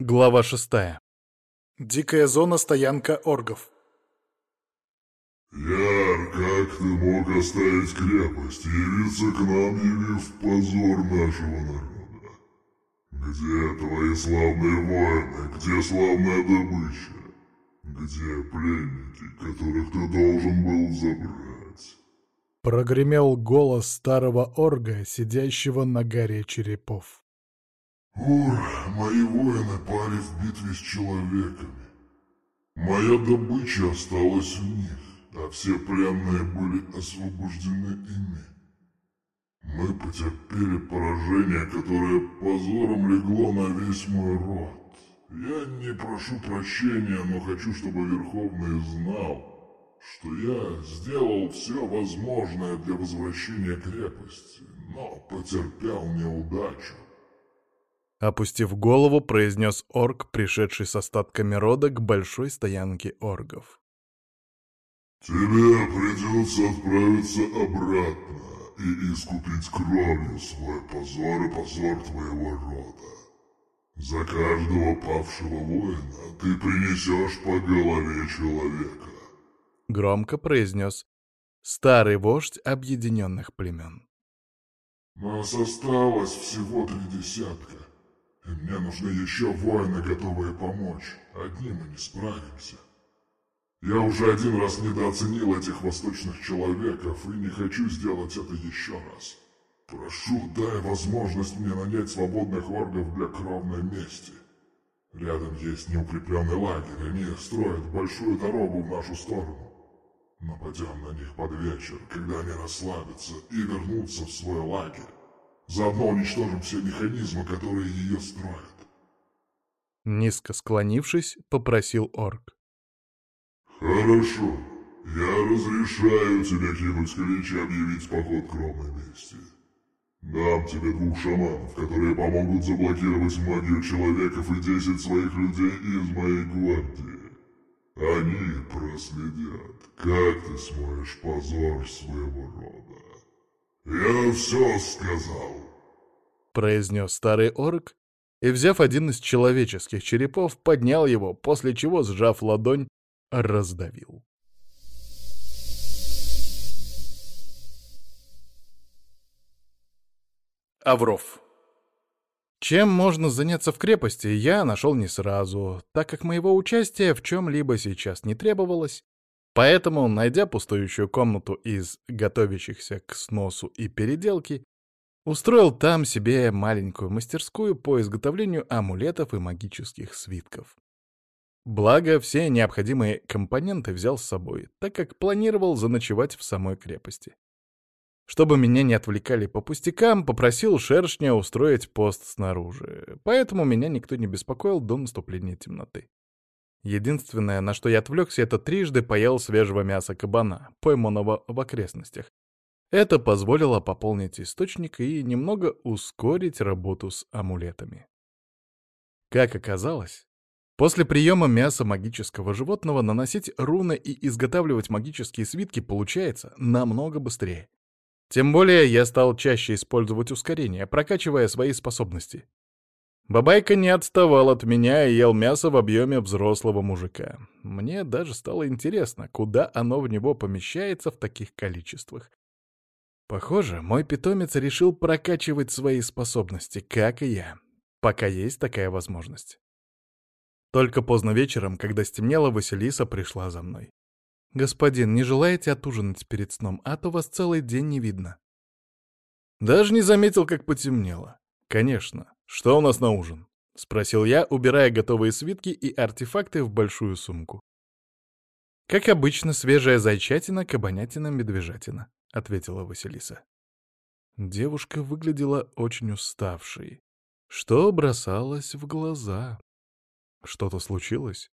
Глава шестая. Дикая зона стоянка оргов. «Яр, как ты мог оставить крепость и явиться к нам, явив позор нашего народа? Где твои славные воины, где славная добыча? Где пленники, которых ты должен был забрать?» Прогремел голос старого орга, сидящего на горе черепов. «Ур, мои воины пали в битве с человеками. Моя добыча осталась у них, а все пленные были освобождены ими. Мы потерпели поражение, которое позором легло на весь мой род. Я не прошу прощения, но хочу, чтобы Верховный знал, что я сделал все возможное для возвращения крепости, но потерпел неудачу. Опустив голову, произнес орк, пришедший с остатками рода к большой стоянке оргов. «Тебе придется отправиться обратно и искупить кровью свой позор и позор твоего рода. За каждого павшего воина ты принесешь по голове человека», — громко произнес старый вождь объединенных племен. «Нас осталось всего три десятка. Мне нужны еще воины, готовые помочь. Одни мы не справимся. Я уже один раз недооценил этих восточных человеков и не хочу сделать это еще раз. Прошу, дай возможность мне нанять свободных оргов для кровной мести. Рядом есть неукрепленный лагерь, они строят большую дорогу в нашу сторону. Нападем на них под вечер, когда они расслабятся и вернутся в свой лагерь. Заодно уничтожим все механизмы, которые ее строят. Низко склонившись, попросил орк. Хорошо. Я разрешаю тебе кинуть клич и объявить поход кровной мести. Дам тебе двух шаманов, которые помогут заблокировать магию человеков и десять своих людей из моей гвардии. Они проследят, как ты смоешь позор своего рода. «Я все сказал», — произнес старый орк, и, взяв один из человеческих черепов, поднял его, после чего, сжав ладонь, раздавил. Авров. Чем можно заняться в крепости, я нашел не сразу, так как моего участия в чем-либо сейчас не требовалось, Поэтому, найдя пустующую комнату из готовящихся к сносу и переделки, устроил там себе маленькую мастерскую по изготовлению амулетов и магических свитков. Благо, все необходимые компоненты взял с собой, так как планировал заночевать в самой крепости. Чтобы меня не отвлекали по пустякам, попросил шершня устроить пост снаружи, поэтому меня никто не беспокоил до наступления темноты. Единственное, на что я отвлекся, это трижды поел свежего мяса кабана, пойманного в окрестностях. Это позволило пополнить источник и немного ускорить работу с амулетами. Как оказалось, после приема мяса магического животного наносить руны и изготавливать магические свитки получается намного быстрее. Тем более я стал чаще использовать ускорение, прокачивая свои способности. Бабайка не отставал от меня и ел мясо в объеме взрослого мужика. Мне даже стало интересно, куда оно в него помещается в таких количествах. Похоже, мой питомец решил прокачивать свои способности, как и я, пока есть такая возможность. Только поздно вечером, когда стемнело, Василиса пришла за мной. «Господин, не желаете отужинать перед сном, а то вас целый день не видно». Даже не заметил, как потемнело. Конечно, «Что у нас на ужин?» — спросил я, убирая готовые свитки и артефакты в большую сумку. «Как обычно, свежая зайчатина, кабанятина, медвежатина», — ответила Василиса. Девушка выглядела очень уставшей, что бросалось в глаза. «Что-то случилось?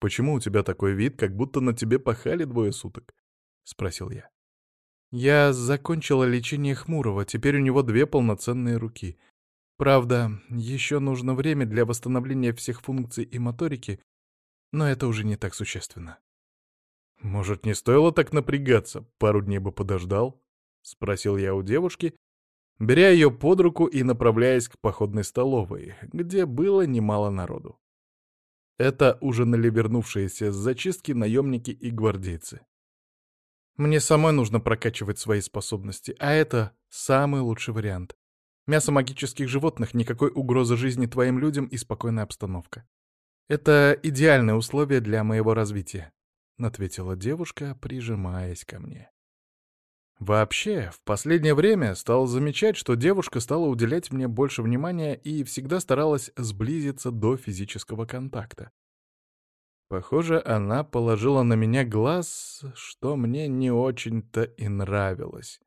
Почему у тебя такой вид, как будто на тебе пахали двое суток?» — спросил я. «Я закончила лечение Хмурого, теперь у него две полноценные руки. Правда, еще нужно время для восстановления всех функций и моторики, но это уже не так существенно. «Может, не стоило так напрягаться? Пару дней бы подождал?» — спросил я у девушки, беря ее под руку и направляясь к походной столовой, где было немало народу. Это ужинали вернувшиеся с зачистки наемники и гвардейцы. Мне самой нужно прокачивать свои способности, а это самый лучший вариант. Мясо магических животных, никакой угрозы жизни твоим людям и спокойная обстановка. Это идеальные условия для моего развития, — ответила девушка, прижимаясь ко мне. Вообще, в последнее время стал замечать, что девушка стала уделять мне больше внимания и всегда старалась сблизиться до физического контакта. Похоже, она положила на меня глаз, что мне не очень-то и нравилось.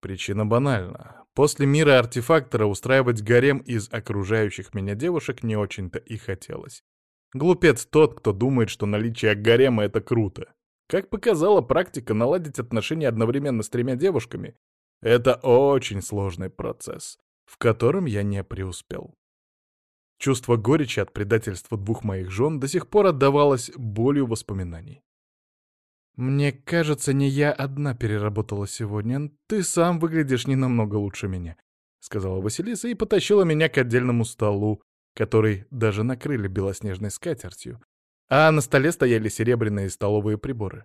Причина банальна. После мира артефактора устраивать гарем из окружающих меня девушек не очень-то и хотелось. Глупец тот, кто думает, что наличие гарема — это круто. Как показала практика, наладить отношения одновременно с тремя девушками — это очень сложный процесс, в котором я не преуспел. Чувство горечи от предательства двух моих жен до сих пор отдавалось болью воспоминаний. «Мне кажется, не я одна переработала сегодня. Ты сам выглядишь не намного лучше меня», — сказала Василиса и потащила меня к отдельному столу, который даже накрыли белоснежной скатертью, а на столе стояли серебряные столовые приборы.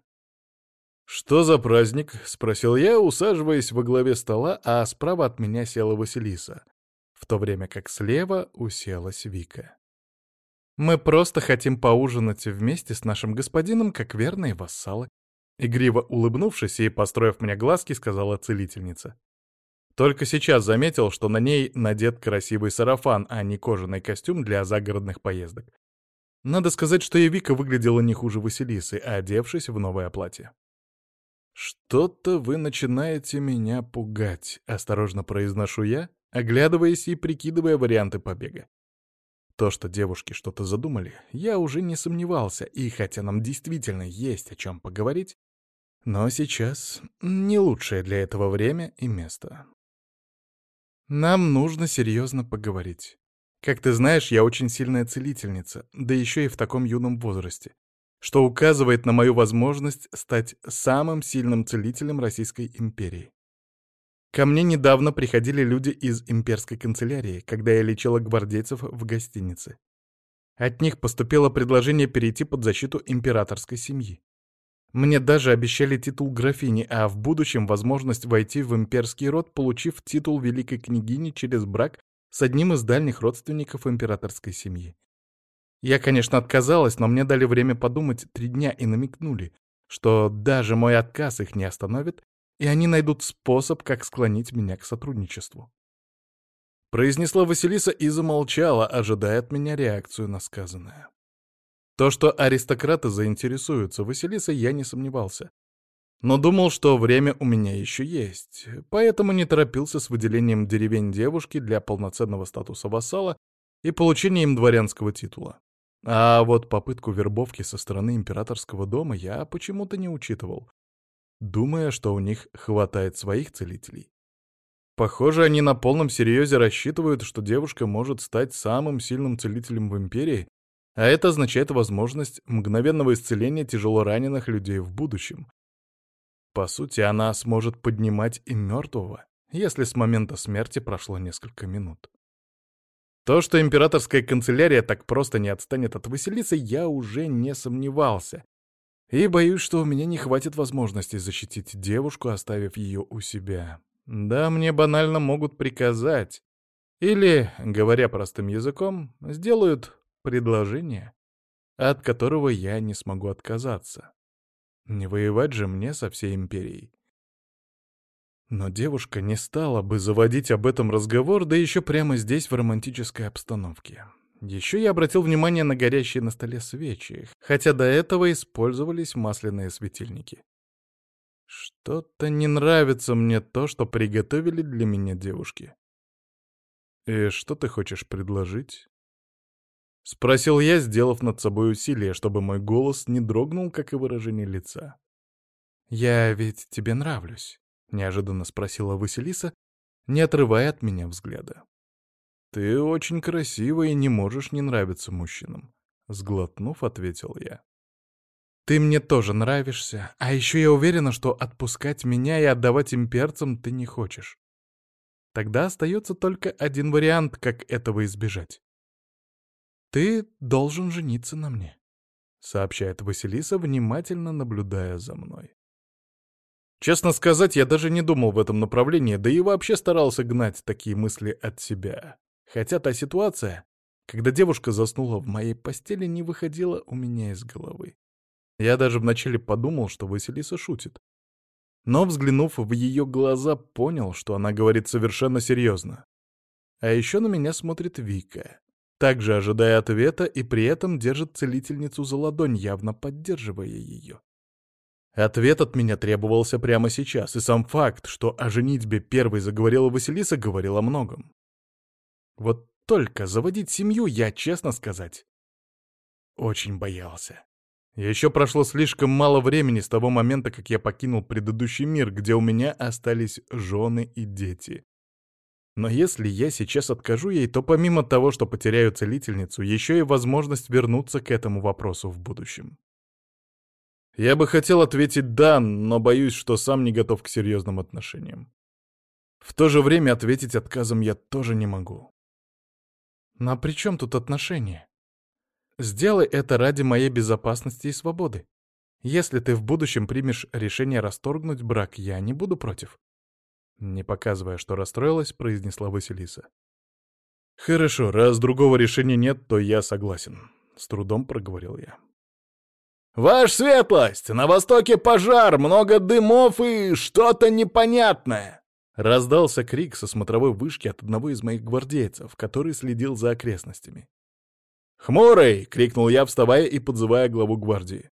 «Что за праздник?» — спросил я, усаживаясь во главе стола, а справа от меня села Василиса, в то время как слева уселась Вика. «Мы просто хотим поужинать вместе с нашим господином, как верные вассалы», игриво улыбнувшись и построив мне глазки, сказала целительница. Только сейчас заметил, что на ней надет красивый сарафан, а не кожаный костюм для загородных поездок. Надо сказать, что и Вика выглядела не хуже Василисы, одевшись в новое платье. «Что-то вы начинаете меня пугать», — осторожно произношу я, оглядываясь и прикидывая варианты побега. То, что девушки что-то задумали, я уже не сомневался, и хотя нам действительно есть о чем поговорить, но сейчас не лучшее для этого время и место. Нам нужно серьезно поговорить. Как ты знаешь, я очень сильная целительница, да еще и в таком юном возрасте, что указывает на мою возможность стать самым сильным целителем Российской империи. Ко мне недавно приходили люди из имперской канцелярии, когда я лечила гвардейцев в гостинице. От них поступило предложение перейти под защиту императорской семьи. Мне даже обещали титул графини, а в будущем возможность войти в имперский род, получив титул великой княгини через брак с одним из дальних родственников императорской семьи. Я, конечно, отказалась, но мне дали время подумать три дня и намекнули, что даже мой отказ их не остановит, и они найдут способ, как склонить меня к сотрудничеству. Произнесла Василиса и замолчала, ожидая от меня реакцию на сказанное. То, что аристократы заинтересуются Василисой, я не сомневался но думал, что время у меня еще есть, поэтому не торопился с выделением деревень девушки для полноценного статуса вассала и получением дворянского титула. А вот попытку вербовки со стороны императорского дома я почему-то не учитывал, думая, что у них хватает своих целителей. Похоже, они на полном серьезе рассчитывают, что девушка может стать самым сильным целителем в империи, а это означает возможность мгновенного исцеления тяжелораненых людей в будущем, по сути, она сможет поднимать и мертвого, если с момента смерти прошло несколько минут. То, что императорская канцелярия так просто не отстанет от Василисы, я уже не сомневался. И боюсь, что у меня не хватит возможности защитить девушку, оставив ее у себя. Да, мне банально могут приказать. Или, говоря простым языком, сделают предложение, от которого я не смогу отказаться. Не воевать же мне со всей империей. Но девушка не стала бы заводить об этом разговор, да еще прямо здесь, в романтической обстановке. Еще я обратил внимание на горящие на столе свечи, хотя до этого использовались масляные светильники. Что-то не нравится мне то, что приготовили для меня девушки. «И что ты хочешь предложить?» — спросил я, сделав над собой усилие, чтобы мой голос не дрогнул, как и выражение лица. «Я ведь тебе нравлюсь», — неожиданно спросила Василиса, не отрывая от меня взгляда. «Ты очень красива и не можешь не нравиться мужчинам», — сглотнув, ответил я. «Ты мне тоже нравишься, а еще я уверена, что отпускать меня и отдавать имперцам ты не хочешь. Тогда остается только один вариант, как этого избежать. «Ты должен жениться на мне», — сообщает Василиса, внимательно наблюдая за мной. Честно сказать, я даже не думал в этом направлении, да и вообще старался гнать такие мысли от себя. Хотя та ситуация, когда девушка заснула в моей постели, не выходила у меня из головы. Я даже вначале подумал, что Василиса шутит. Но, взглянув в ее глаза, понял, что она говорит совершенно серьезно. А еще на меня смотрит Вика, также ожидая ответа и при этом держит целительницу за ладонь, явно поддерживая ее. Ответ от меня требовался прямо сейчас, и сам факт, что о женитьбе первой заговорила Василиса, говорил о многом. Вот только заводить семью я, честно сказать, очень боялся. Еще прошло слишком мало времени с того момента, как я покинул предыдущий мир, где у меня остались жены и дети. Но если я сейчас откажу ей, то помимо того, что потеряю целительницу, еще и возможность вернуться к этому вопросу в будущем. Я бы хотел ответить «да», но боюсь, что сам не готов к серьезным отношениям. В то же время ответить отказом я тоже не могу. «А при чем тут отношения? Сделай это ради моей безопасности и свободы. Если ты в будущем примешь решение расторгнуть брак, я не буду против. Не показывая, что расстроилась, произнесла Василиса. «Хорошо, раз другого решения нет, то я согласен», — с трудом проговорил я. «Ваш светлость! На востоке пожар, много дымов и что-то непонятное!» Раздался крик со смотровой вышки от одного из моих гвардейцев, который следил за окрестностями. «Хмурый!» — крикнул я, вставая и подзывая главу гвардии.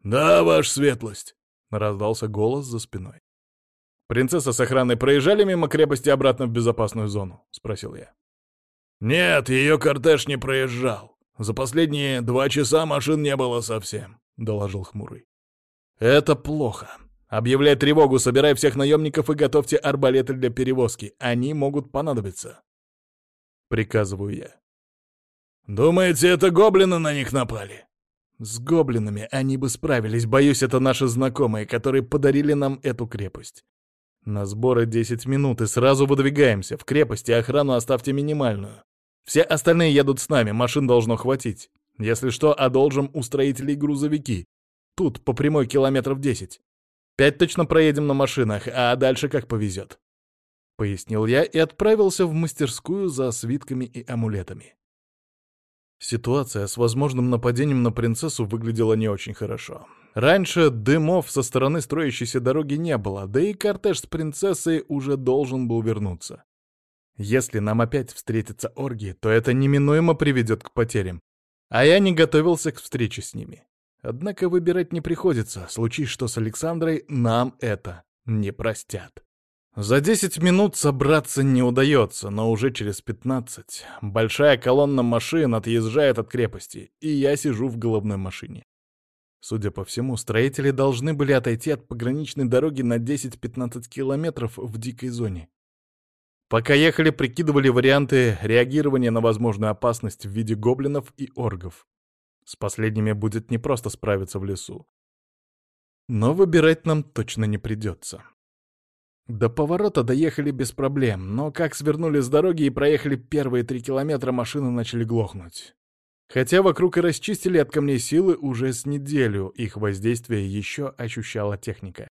«Да, ваша светлость!» — раздался голос за спиной. «Принцесса с охраной проезжали мимо крепости обратно в безопасную зону?» — спросил я. «Нет, ее кортеж не проезжал. За последние два часа машин не было совсем», — доложил Хмурый. «Это плохо. Объявляй тревогу, собирай всех наемников и готовьте арбалеты для перевозки. Они могут понадобиться». Приказываю я. «Думаете, это гоблины на них напали?» «С гоблинами они бы справились. Боюсь, это наши знакомые, которые подарили нам эту крепость. На сборы 10 минут и сразу выдвигаемся. В крепости охрану оставьте минимальную. Все остальные едут с нами, машин должно хватить. Если что, одолжим у строителей грузовики. Тут по прямой километров 10. Пять точно проедем на машинах, а дальше как повезет. Пояснил я и отправился в мастерскую за свитками и амулетами. Ситуация с возможным нападением на принцессу выглядела не очень хорошо. Раньше дымов со стороны строящейся дороги не было, да и кортеж с принцессой уже должен был вернуться. Если нам опять встретятся орги, то это неминуемо приведет к потерям. А я не готовился к встрече с ними. Однако выбирать не приходится. Случись что с Александрой, нам это не простят. За 10 минут собраться не удается, но уже через 15 большая колонна машин отъезжает от крепости, и я сижу в головной машине. Судя по всему, строители должны были отойти от пограничной дороги на 10-15 километров в дикой зоне. Пока ехали, прикидывали варианты реагирования на возможную опасность в виде гоблинов и оргов. С последними будет непросто справиться в лесу. Но выбирать нам точно не придется. До поворота доехали без проблем, но как свернули с дороги и проехали первые три километра, машины начали глохнуть. Хотя вокруг и расчистили от камней силы уже с неделю, их воздействие еще ощущала техника.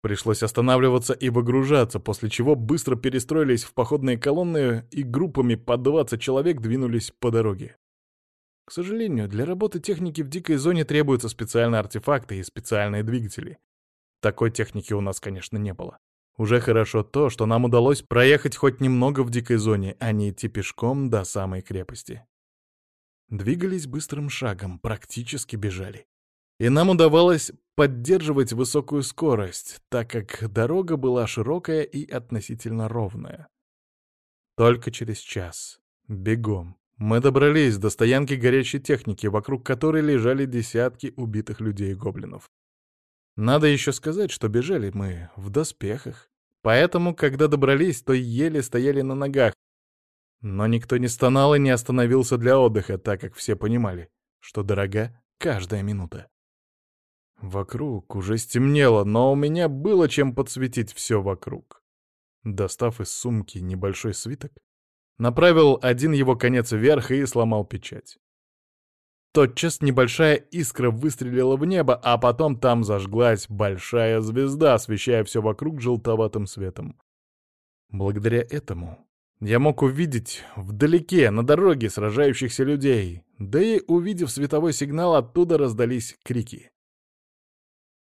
Пришлось останавливаться и выгружаться, после чего быстро перестроились в походные колонны и группами по 20 человек двинулись по дороге. К сожалению, для работы техники в дикой зоне требуются специальные артефакты и специальные двигатели. Такой техники у нас, конечно, не было. Уже хорошо то, что нам удалось проехать хоть немного в дикой зоне, а не идти пешком до самой крепости. Двигались быстрым шагом, практически бежали. И нам удавалось поддерживать высокую скорость, так как дорога была широкая и относительно ровная. Только через час, бегом, мы добрались до стоянки горячей техники, вокруг которой лежали десятки убитых людей и гоблинов. Надо еще сказать, что бежали мы в доспехах. Поэтому, когда добрались, то еле стояли на ногах. Но никто не стонал и не остановился для отдыха, так как все понимали, что дорога каждая минута. Вокруг уже стемнело, но у меня было чем подсветить все вокруг. Достав из сумки небольшой свиток, Направил один его конец вверх и сломал печать. Тотчас небольшая искра выстрелила в небо, а потом там зажглась большая звезда, освещая все вокруг желтоватым светом. Благодаря этому я мог увидеть вдалеке, на дороге, сражающихся людей, да и, увидев световой сигнал, оттуда раздались крики.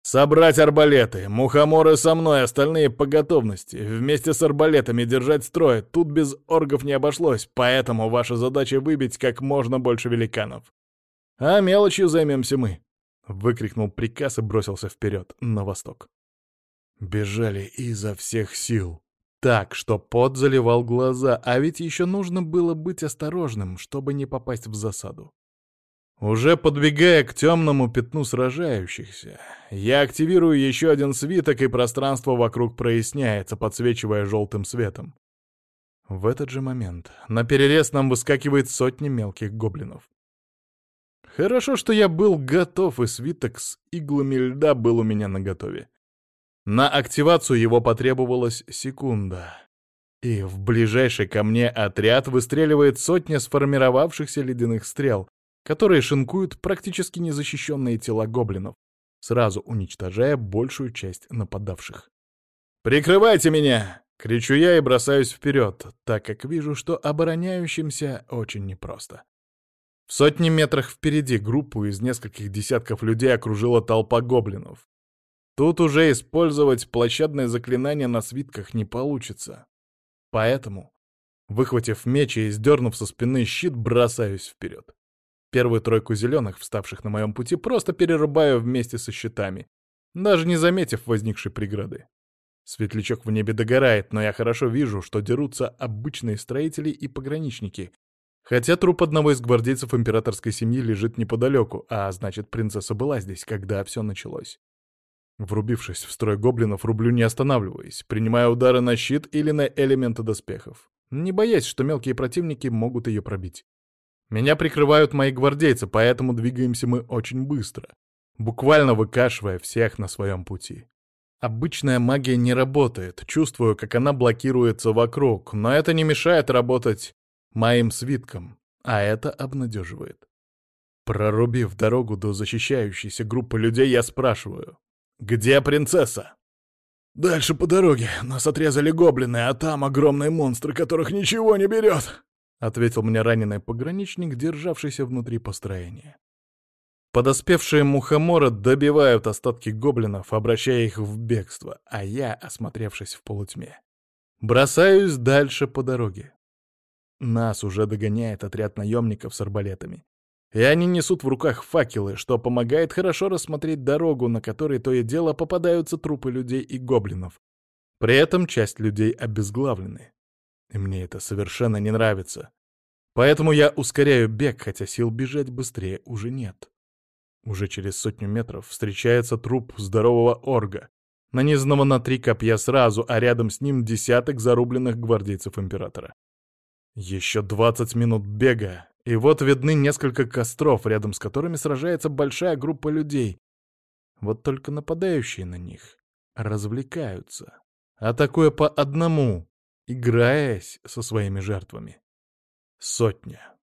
«Собрать арбалеты! Мухоморы со мной, остальные по готовности. Вместе с арбалетами держать строй. Тут без оргов не обошлось, поэтому ваша задача выбить как можно больше великанов. А мелочью займемся мы!» — выкрикнул приказ и бросился вперед, на восток. Бежали изо всех сил. Так, что пот заливал глаза, а ведь еще нужно было быть осторожным, чтобы не попасть в засаду. Уже подбегая к темному пятну сражающихся, я активирую еще один свиток, и пространство вокруг проясняется, подсвечивая желтым светом. В этот же момент на перерез нам выскакивает сотни мелких гоблинов. Хорошо, что я был готов, и свиток с иглами льда был у меня наготове. На активацию его потребовалась секунда. И в ближайший ко мне отряд выстреливает сотня сформировавшихся ледяных стрел, которые шинкуют практически незащищенные тела гоблинов, сразу уничтожая большую часть нападавших. «Прикрывайте меня!» — кричу я и бросаюсь вперед, так как вижу, что обороняющимся очень непросто. В сотни метрах впереди группу из нескольких десятков людей окружила толпа гоблинов. Тут уже использовать площадное заклинание на свитках не получится. Поэтому, выхватив меч и сдернув со спины щит, бросаюсь вперед. Первую тройку зеленых, вставших на моем пути, просто перерубаю вместе со щитами, даже не заметив возникшей преграды. Светлячок в небе догорает, но я хорошо вижу, что дерутся обычные строители и пограничники, Хотя труп одного из гвардейцев императорской семьи лежит неподалеку, а значит, принцесса была здесь, когда все началось. Врубившись в строй гоблинов, рублю не останавливаясь, принимая удары на щит или на элементы доспехов, не боясь, что мелкие противники могут ее пробить. Меня прикрывают мои гвардейцы, поэтому двигаемся мы очень быстро, буквально выкашивая всех на своем пути. Обычная магия не работает, чувствую, как она блокируется вокруг, но это не мешает работать моим свитком, а это обнадеживает. Прорубив дорогу до защищающейся группы людей, я спрашиваю, «Где принцесса?» «Дальше по дороге. Нас отрезали гоблины, а там огромные монстры, которых ничего не берет», — ответил мне раненый пограничник, державшийся внутри построения. Подоспевшие мухоморы добивают остатки гоблинов, обращая их в бегство, а я, осмотревшись в полутьме, бросаюсь дальше по дороге. Нас уже догоняет отряд наемников с арбалетами. И они несут в руках факелы, что помогает хорошо рассмотреть дорогу, на которой то и дело попадаются трупы людей и гоблинов. При этом часть людей обезглавлены. И мне это совершенно не нравится. Поэтому я ускоряю бег, хотя сил бежать быстрее уже нет. Уже через сотню метров встречается труп здорового орга, нанизанного на три копья сразу, а рядом с ним десяток зарубленных гвардейцев императора. Еще двадцать минут бега, и вот видны несколько костров, рядом с которыми сражается большая группа людей. Вот только нападающие на них развлекаются, атакуя по одному, играясь со своими жертвами. Сотня.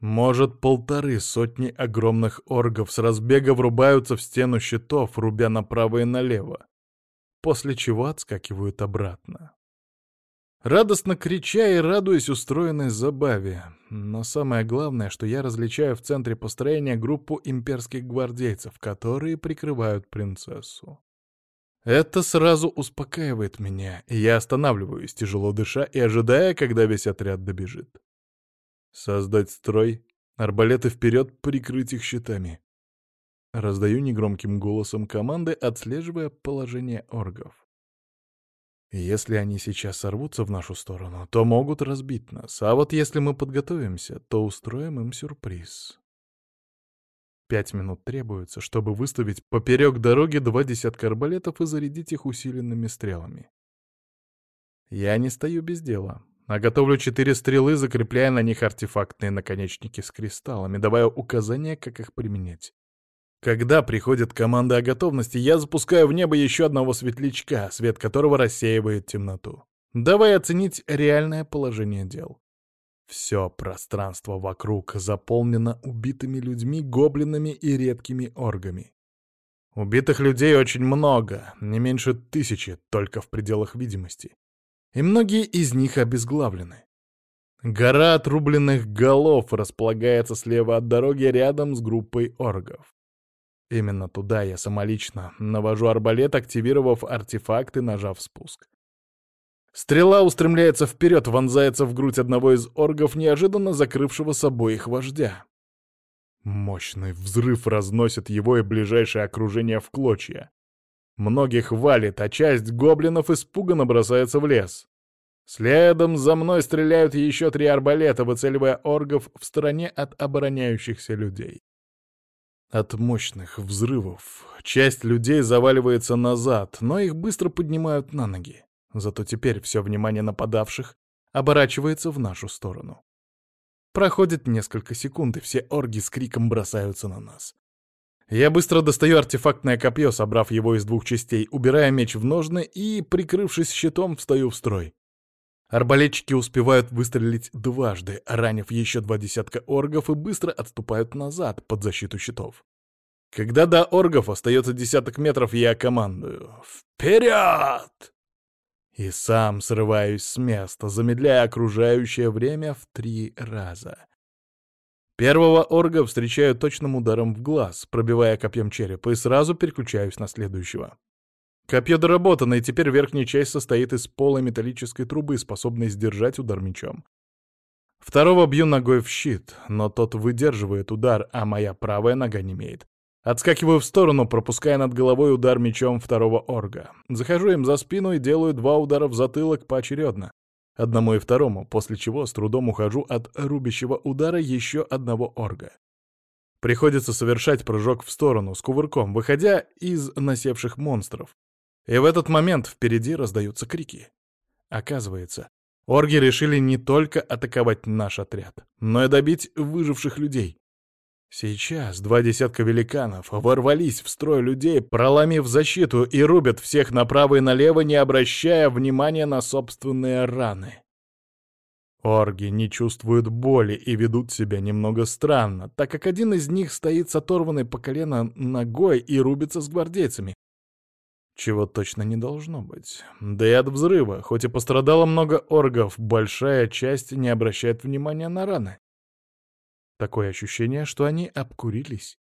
Может, полторы сотни огромных оргов с разбега врубаются в стену щитов, рубя направо и налево, после чего отскакивают обратно радостно крича и радуясь устроенной забаве. Но самое главное, что я различаю в центре построения группу имперских гвардейцев, которые прикрывают принцессу. Это сразу успокаивает меня, и я останавливаюсь, тяжело дыша и ожидая, когда весь отряд добежит. Создать строй, арбалеты вперед, прикрыть их щитами. Раздаю негромким голосом команды, отслеживая положение оргов. Если они сейчас сорвутся в нашу сторону, то могут разбить нас, а вот если мы подготовимся, то устроим им сюрприз. Пять минут требуется, чтобы выставить поперек дороги два десятка арбалетов и зарядить их усиленными стрелами. Я не стою без дела, а готовлю четыре стрелы, закрепляя на них артефактные наконечники с кристаллами, давая указания, как их применять. Когда приходит команда о готовности, я запускаю в небо еще одного светлячка, свет которого рассеивает темноту. Давай оценить реальное положение дел. Все пространство вокруг заполнено убитыми людьми, гоблинами и редкими оргами. Убитых людей очень много, не меньше тысячи, только в пределах видимости. И многие из них обезглавлены. Гора отрубленных голов располагается слева от дороги рядом с группой оргов. Именно туда я самолично навожу арбалет, активировав артефакт и нажав спуск. Стрела устремляется вперед, вонзается в грудь одного из оргов, неожиданно закрывшего собой их вождя. Мощный взрыв разносит его и ближайшее окружение в клочья. Многих валит, а часть гоблинов испуганно бросается в лес. Следом за мной стреляют еще три арбалета, выцеливая оргов в стороне от обороняющихся людей. От мощных взрывов часть людей заваливается назад, но их быстро поднимают на ноги. Зато теперь все внимание нападавших оборачивается в нашу сторону. Проходит несколько секунд, и все орги с криком бросаются на нас. Я быстро достаю артефактное копье, собрав его из двух частей, убирая меч в ножны и, прикрывшись щитом, встаю в строй. Арбалетчики успевают выстрелить дважды, ранив еще два десятка оргов и быстро отступают назад под защиту щитов. Когда до оргов остается десяток метров, я командую «Вперед!» И сам срываюсь с места, замедляя окружающее время в три раза. Первого орга встречаю точным ударом в глаз, пробивая копьем череп, и сразу переключаюсь на следующего. Копье доработано, и теперь верхняя часть состоит из полой металлической трубы, способной сдержать удар мечом. Второго бью ногой в щит, но тот выдерживает удар, а моя правая нога не имеет. Отскакиваю в сторону, пропуская над головой удар мечом второго орга. Захожу им за спину и делаю два удара в затылок поочередно. Одному и второму, после чего с трудом ухожу от рубящего удара еще одного орга. Приходится совершать прыжок в сторону с кувырком, выходя из насевших монстров. И в этот момент впереди раздаются крики. Оказывается, орги решили не только атаковать наш отряд, но и добить выживших людей. Сейчас два десятка великанов ворвались в строй людей, проломив защиту, и рубят всех направо и налево, не обращая внимания на собственные раны. Орги не чувствуют боли и ведут себя немного странно, так как один из них стоит с оторванной по колено ногой и рубится с гвардейцами. Чего точно не должно быть. Да и от взрыва, хоть и пострадало много оргов, большая часть не обращает внимания на раны. Такое ощущение, что они обкурились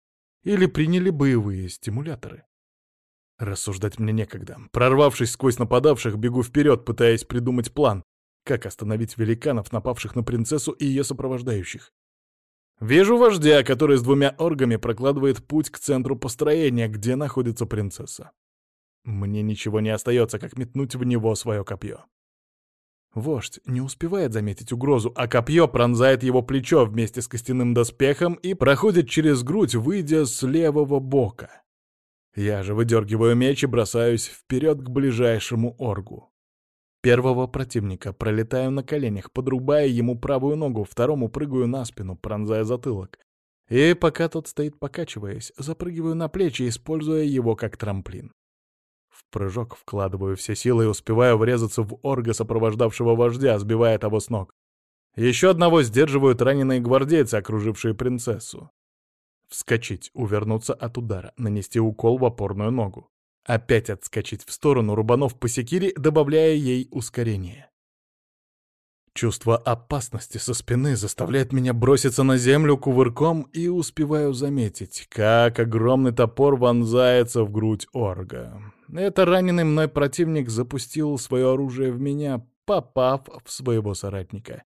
или приняли боевые стимуляторы. Рассуждать мне некогда. Прорвавшись сквозь нападавших, бегу вперед, пытаясь придумать план, как остановить великанов, напавших на принцессу и ее сопровождающих. Вижу вождя, который с двумя оргами прокладывает путь к центру построения, где находится принцесса. Мне ничего не остается, как метнуть в него свое копье. Вождь не успевает заметить угрозу, а копье пронзает его плечо вместе с костяным доспехом и проходит через грудь, выйдя с левого бока. Я же выдергиваю меч и бросаюсь вперед к ближайшему оргу. Первого противника пролетаю на коленях, подрубая ему правую ногу, второму прыгаю на спину, пронзая затылок. И пока тот стоит покачиваясь, запрыгиваю на плечи, используя его как трамплин прыжок вкладываю все силы и успеваю врезаться в орга, сопровождавшего вождя, сбивая того с ног. Еще одного сдерживают раненые гвардейцы, окружившие принцессу. Вскочить, увернуться от удара, нанести укол в опорную ногу. Опять отскочить в сторону, рубанов по секире, добавляя ей ускорение. Чувство опасности со спины заставляет меня броситься на землю кувырком и успеваю заметить, как огромный топор вонзается в грудь орга. Это раненый мной противник запустил свое оружие в меня, попав в своего соратника.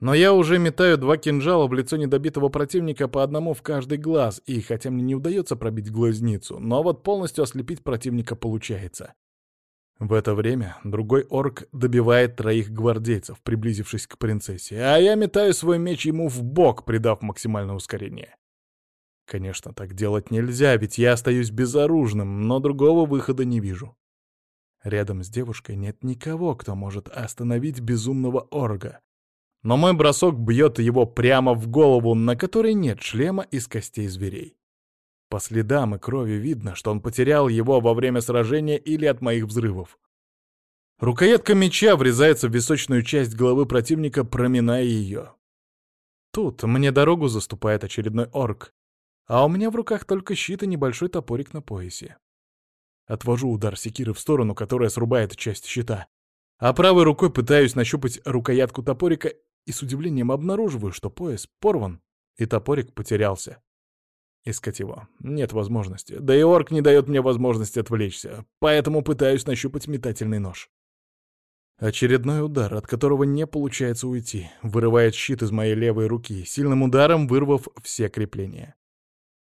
Но я уже метаю два кинжала в лицо недобитого противника по одному в каждый глаз, и хотя мне не удается пробить глазницу, но вот полностью ослепить противника получается. В это время другой орк добивает троих гвардейцев, приблизившись к принцессе, а я метаю свой меч ему в бок, придав максимальное ускорение. Конечно, так делать нельзя, ведь я остаюсь безоружным, но другого выхода не вижу. Рядом с девушкой нет никого, кто может остановить безумного орга. Но мой бросок бьет его прямо в голову, на которой нет шлема из костей зверей. По следам и крови видно, что он потерял его во время сражения или от моих взрывов. Рукоятка меча врезается в височную часть головы противника, проминая ее. Тут мне дорогу заступает очередной орк, а у меня в руках только щит и небольшой топорик на поясе. Отвожу удар секиры в сторону, которая срубает часть щита, а правой рукой пытаюсь нащупать рукоятку топорика и с удивлением обнаруживаю, что пояс порван и топорик потерялся. Искать его нет возможности, да и орк не дает мне возможности отвлечься, поэтому пытаюсь нащупать метательный нож. Очередной удар, от которого не получается уйти, вырывает щит из моей левой руки, сильным ударом вырвав все крепления.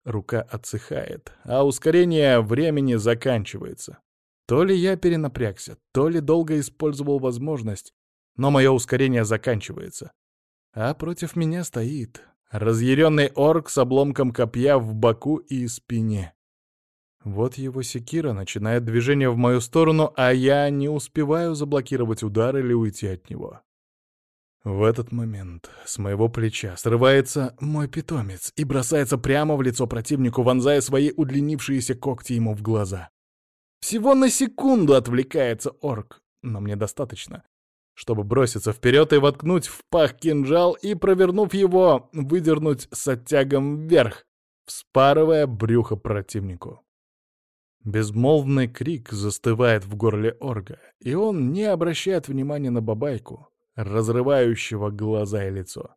Рука отсыхает, а ускорение времени заканчивается. То ли я перенапрягся, то ли долго использовал возможность, но мое ускорение заканчивается. А против меня стоит разъяренный орк с обломком копья в боку и спине. Вот его секира начинает движение в мою сторону, а я не успеваю заблокировать удар или уйти от него. В этот момент с моего плеча срывается мой питомец и бросается прямо в лицо противнику, вонзая свои удлинившиеся когти ему в глаза. Всего на секунду отвлекается орк, но мне достаточно, чтобы броситься вперед и воткнуть в пах кинжал и, провернув его, выдернуть с оттягом вверх, вспарывая брюхо противнику. Безмолвный крик застывает в горле орга, и он не обращает внимания на бабайку, разрывающего глаза и лицо.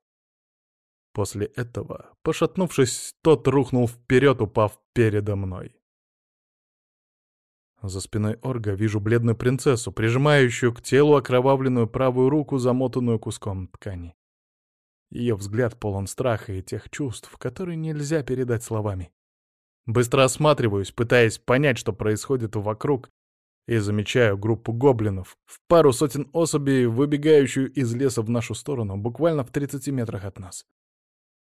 После этого, пошатнувшись, тот рухнул вперед, упав передо мной. За спиной орга вижу бледную принцессу, прижимающую к телу окровавленную правую руку, замотанную куском ткани. Ее взгляд полон страха и тех чувств, которые нельзя передать словами. Быстро осматриваюсь, пытаясь понять, что происходит вокруг, и замечаю группу гоблинов, в пару сотен особей, выбегающую из леса в нашу сторону, буквально в 30 метрах от нас.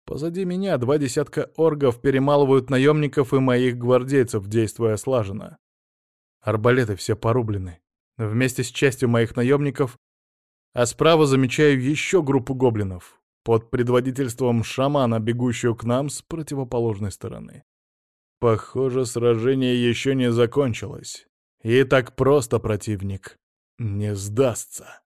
Позади меня два десятка оргов перемалывают наемников и моих гвардейцев, действуя слаженно. Арбалеты все порублены. Вместе с частью моих наемников, а справа замечаю еще группу гоблинов, под предводительством шамана, бегущую к нам с противоположной стороны. Похоже, сражение еще не закончилось. И так просто противник не сдастся.